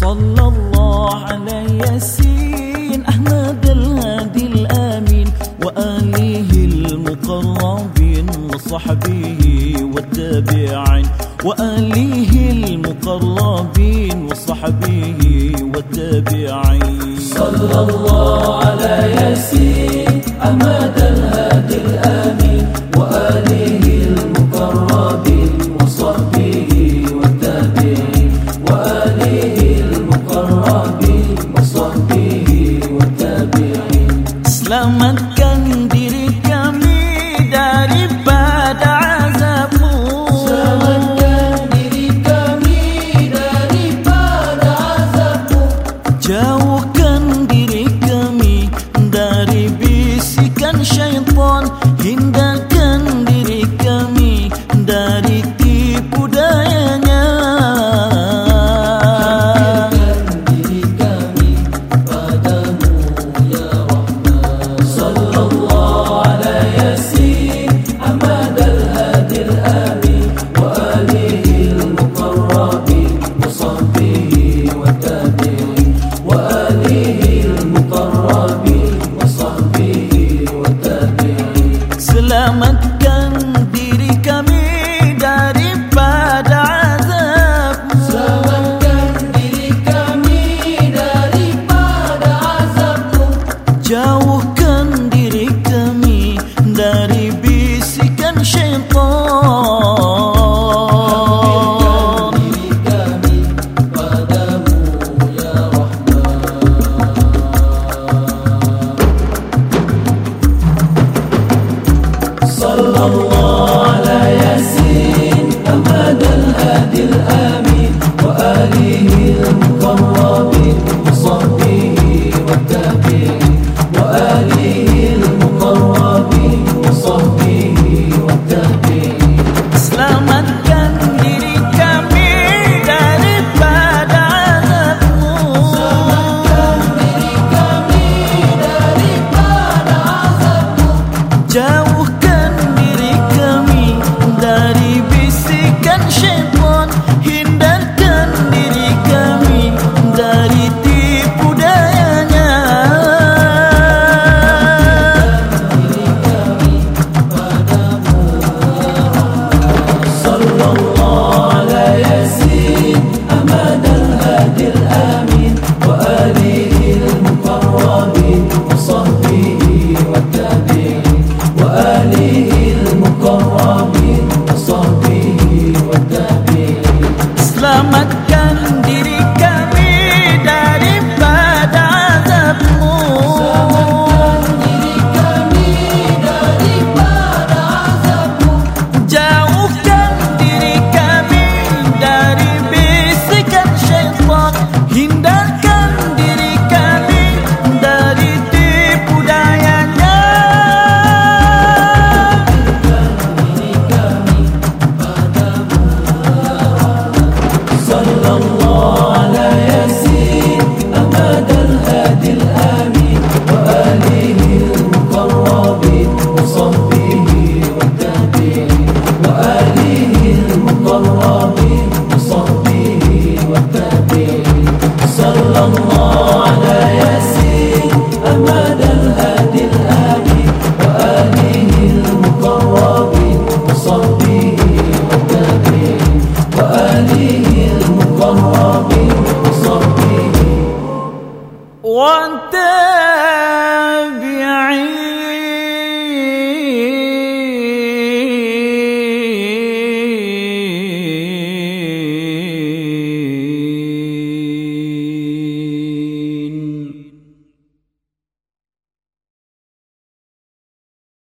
صلى الله على ياسين أحمد الهادي الآمين وآله المقربين وصحبه والتابعين وآله المقربين وصحبه والتابعين. صلى الله على ياسين أحمد chão صلى الله على ياسين أمد الهادي الآمين وآله bisikan syaitan Hindarkan diri kami dari tipu dayanya Sallallahu alaihi wasallam Aman al-Hadil Amin Wa alihi al-Mukarrabin Wa sahbihi wa tabi'in 가는 길이 दिल